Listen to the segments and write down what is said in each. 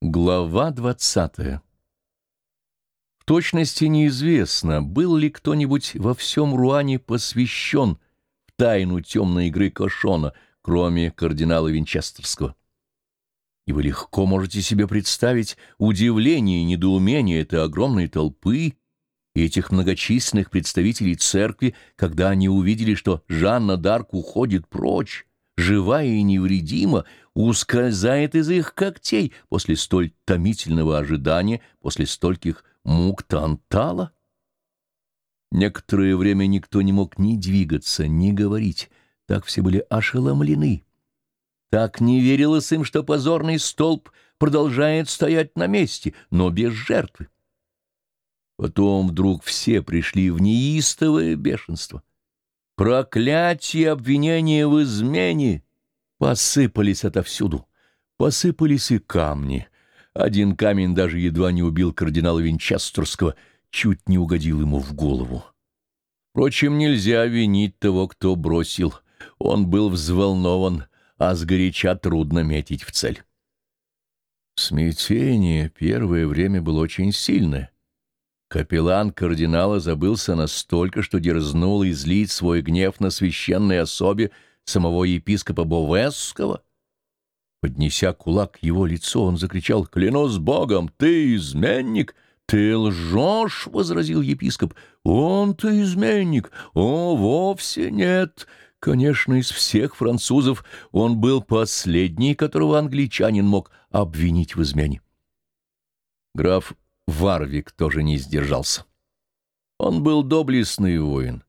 Глава двадцатая В точности неизвестно, был ли кто-нибудь во всем Руане посвящен в тайну темной игры Кошона, кроме кардинала Винчестерского. И вы легко можете себе представить удивление и недоумение этой огромной толпы и этих многочисленных представителей церкви, когда они увидели, что Жанна Дарк уходит прочь, живая и невредима, ускользает из их когтей после столь томительного ожидания, после стольких мук Тантала? Некоторое время никто не мог ни двигаться, ни говорить, так все были ошеломлены. Так не верилось им, что позорный столб продолжает стоять на месте, но без жертвы. Потом вдруг все пришли в неистовое бешенство. Проклятие обвинения в измене посыпались отовсюду. Посыпались и камни. Один камень даже едва не убил кардинала Винчестерского, чуть не угодил ему в голову. Впрочем, нельзя винить того, кто бросил. Он был взволнован, а сгоряча трудно метить в цель. Смятение первое время было очень сильное. Капеллан кардинала забылся настолько, что дерзнул излить свой гнев на священной особе самого епископа Бовесского. Поднеся кулак к его лицу, он закричал «Клянусь Богом, ты изменник!» «Ты лжешь!» — возразил епископ. «Он-то изменник! О, вовсе нет!» Конечно, из всех французов он был последний, которого англичанин мог обвинить в измене. Граф Варвик тоже не сдержался. Он был доблестный воин.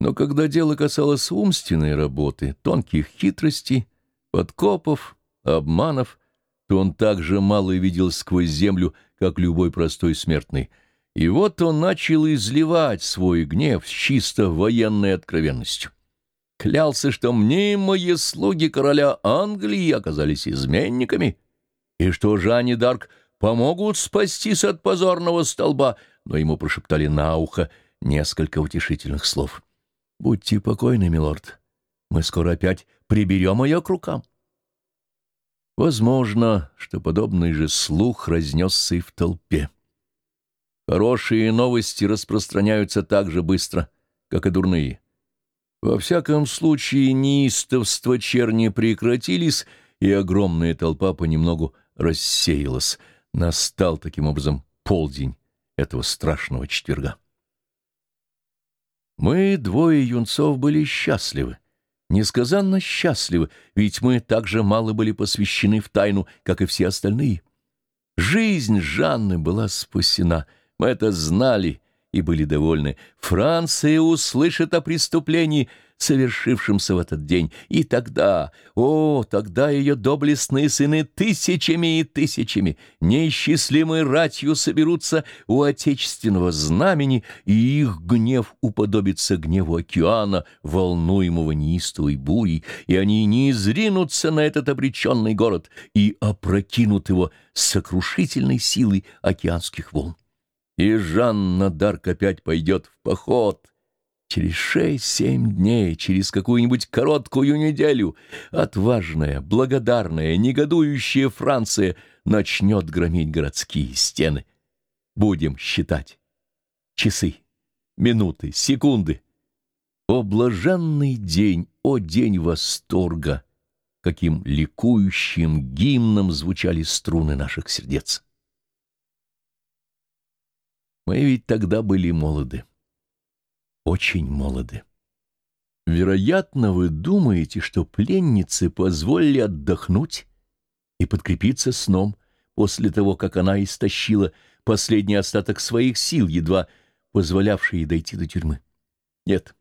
Но когда дело касалось умственной работы, тонких хитростей, подкопов, обманов, то он так же мало видел сквозь землю, как любой простой смертный. И вот он начал изливать свой гнев с чисто военной откровенностью. Клялся, что мнимые слуги короля Англии оказались изменниками, и что Жанне Дарк помогут спастись от позорного столба, но ему прошептали на ухо несколько утешительных слов. «Будьте покойны, милорд, мы скоро опять приберем ее к рукам». Возможно, что подобный же слух разнесся и в толпе. Хорошие новости распространяются так же быстро, как и дурные. Во всяком случае, неистовства черни прекратились, и огромная толпа понемногу рассеялась — Настал таким образом полдень этого страшного четверга. Мы, двое юнцов, были счастливы, несказанно счастливы, ведь мы так же мало были посвящены в тайну, как и все остальные. Жизнь Жанны была спасена, мы это знали и были довольны. Франция услышит о преступлении — совершившимся в этот день. И тогда, о, тогда ее доблестные сыны тысячами и тысячами, неисчислимой ратью соберутся у отечественного знамени, и их гнев уподобится гневу океана, волнуемого неистовой бурей, и они не изринутся на этот обреченный город и опрокинут его сокрушительной силой океанских волн. И Жанна Дарк опять пойдет в поход, Через шесть-семь дней, через какую-нибудь короткую неделю, отважная, благодарная, негодующая Франция начнет громить городские стены. Будем считать часы, минуты, секунды. О блаженный день, о день восторга! Каким ликующим гимном звучали струны наших сердец. Мы ведь тогда были молоды очень молоды. Вероятно, вы думаете, что пленницы позволили отдохнуть и подкрепиться сном после того, как она истощила последний остаток своих сил, едва позволявшие дойти до тюрьмы. Нет,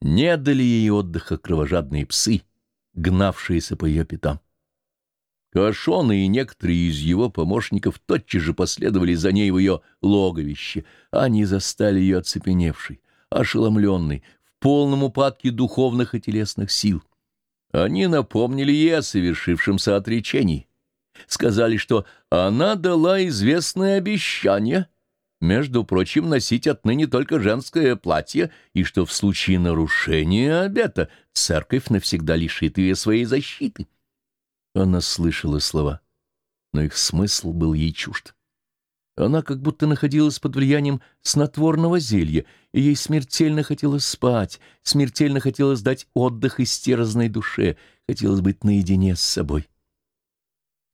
не дали ей отдыха кровожадные псы, гнавшиеся по ее пятам. Кашон и некоторые из его помощников тотчас же последовали за ней в ее логовище. Они застали ее оцепеневшей, ошеломленный, в полном упадке духовных и телесных сил. Они напомнили ей о совершившемся отречении. Сказали, что она дала известное обещание, между прочим, носить отныне только женское платье, и что в случае нарушения обета церковь навсегда лишит ее своей защиты. Она слышала слова но их смысл был ей чужд. Она как будто находилась под влиянием снотворного зелья, и ей смертельно хотелось спать, смертельно хотелось дать отдых истерзанной душе, хотелось быть наедине с собой.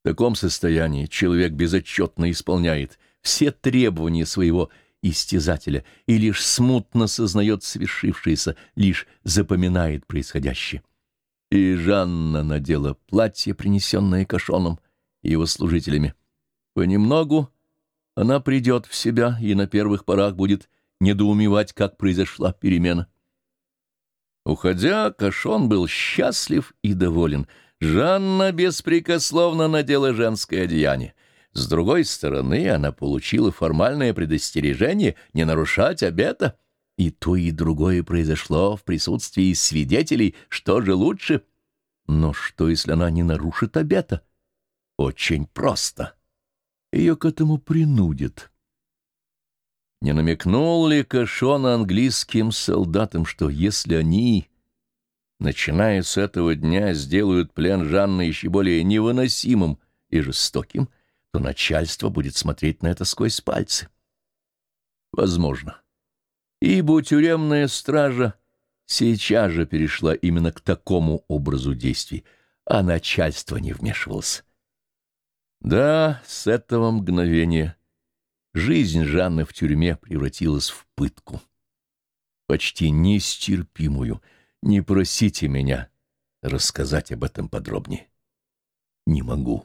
В таком состоянии человек безотчетно исполняет все требования своего истязателя и лишь смутно сознает свершившееся, лишь запоминает происходящее. И Жанна надела платье, принесенное Кашоном и его служителями. Понемногу она придет в себя и на первых порах будет недоумевать, как произошла перемена. Уходя, Кашон был счастлив и доволен. Жанна беспрекословно надела женское одеяние. С другой стороны, она получила формальное предостережение не нарушать обета. И то, и другое произошло в присутствии свидетелей, что же лучше. Но что, если она не нарушит обета? Очень просто. Ее к этому принудят. Не намекнул ли Кашон английским солдатам, что если они, начиная с этого дня, сделают плен Жанны еще более невыносимым и жестоким, то начальство будет смотреть на это сквозь пальцы? Возможно. Ибо тюремная стража сейчас же перешла именно к такому образу действий, а начальство не вмешивалось. Да, с этого мгновения жизнь Жанны в тюрьме превратилась в пытку. Почти нестерпимую. Не просите меня рассказать об этом подробнее. Не могу.